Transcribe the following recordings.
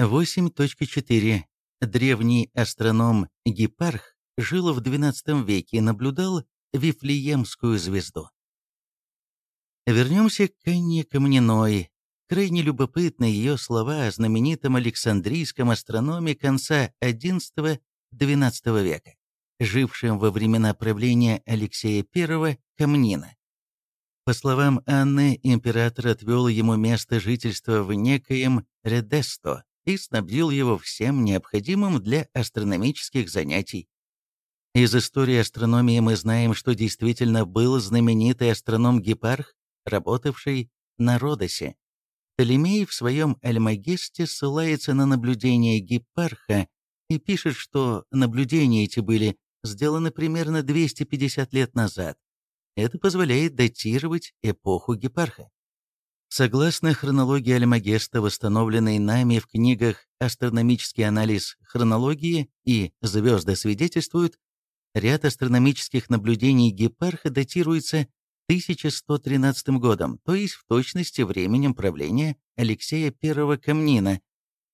8.4. Древний астроном Гипарх жил в XII веке и наблюдал Вифлеемскую звезду. Вернемся к Анне Камниной. Крайне любопытны ее слова о знаменитом Александрийском астрономе конца XI-XII века, жившем во времена правления Алексея I Камнина. По словам Анны, император отвел ему место жительства в некоем Редесто и снабдил его всем необходимым для астрономических занятий. Из истории астрономии мы знаем, что действительно был знаменитый астроном Гепарх, работавший на Родосе. Толемей в своем Альмагесте ссылается на наблюдения Гепарха и пишет, что наблюдения эти были сделаны примерно 250 лет назад, это позволяет датировать эпоху Гепарха. Согласно хронологии Альмагеста, восстановленной нами в книгах «Астрономический анализ хронологии» и «Звезды свидетельствуют», ряд астрономических наблюдений Гепарха датируется 1113 годом, то есть в точности временем правления Алексея I Камнина,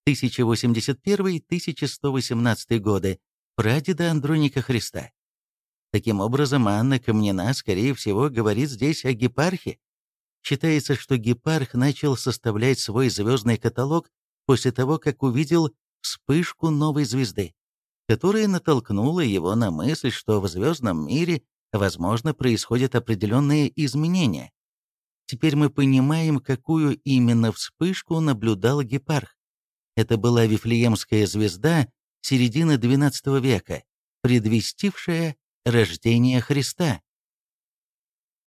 1081-1118 годы, прадеда Андроника Христа. Таким образом, Анна Камнина, скорее всего, говорит здесь о гепархе. Считается, что гепарх начал составлять свой звездный каталог после того, как увидел вспышку новой звезды, которая натолкнула его на мысль, что в звездном мире, возможно, происходят определенные изменения. Теперь мы понимаем, какую именно вспышку наблюдал гепарх. Это была Вифлеемская звезда середины XII века, предвестившая рождения Христа.